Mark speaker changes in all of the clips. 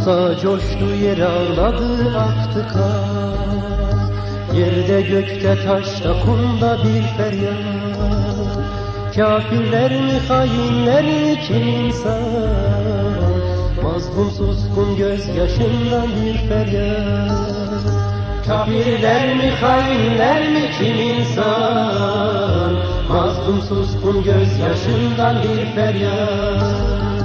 Speaker 1: Musa coştu yer ağladı aktı kan. Yerde gökte taşta kumda bir feryat. Kafirler mi hainler mi kim insan? Mazlum suskun gözyaşından bir feryat. Kafirler mi hainler mi kim insan? Mazlum suskun gözyaşından bir feryat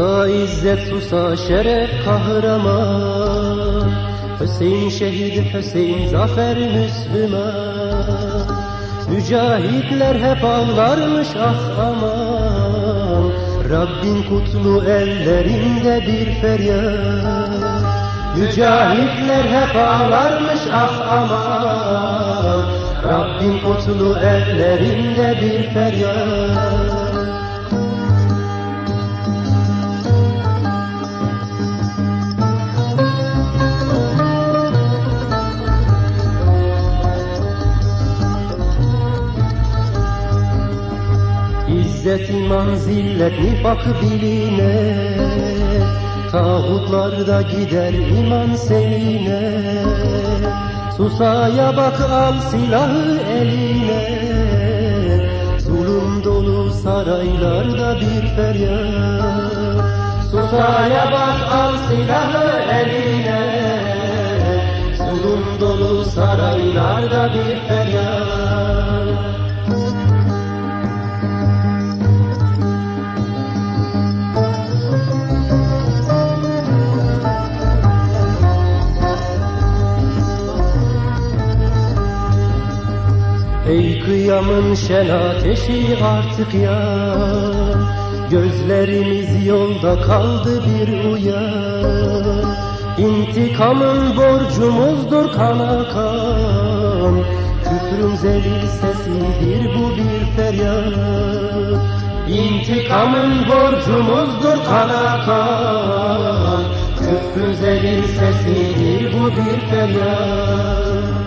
Speaker 1: Susa izzet susa şeref kahraman. Hüseyin şehit Hüseyin zafer Müslüman. Mücahitler hep ağlarmış ah aman. Rabbin kutlu ellerinde bir feryat. Mücahitler hep ağlarmış ah aman. Rabbin kutlu ellerinde bir feryat İzzet iman zillet nifak biline Tağutlarda gider iman seline Susaya bak al silahı eline Zulüm dolu saraylarda bir feryat. Susaya bak al silahı eline Zulüm dolu saraylarda bir feryat Kıyamın şen ateşi artık ya. Gözlerimiz yolda kaldı bir uyan İntikamın borcumuzdur kana kan. Küfrün zelil sesidir bu bir feryat. İntikamın borcumuzdur kana kan. Küfrün zelil sesidir bu bir feryat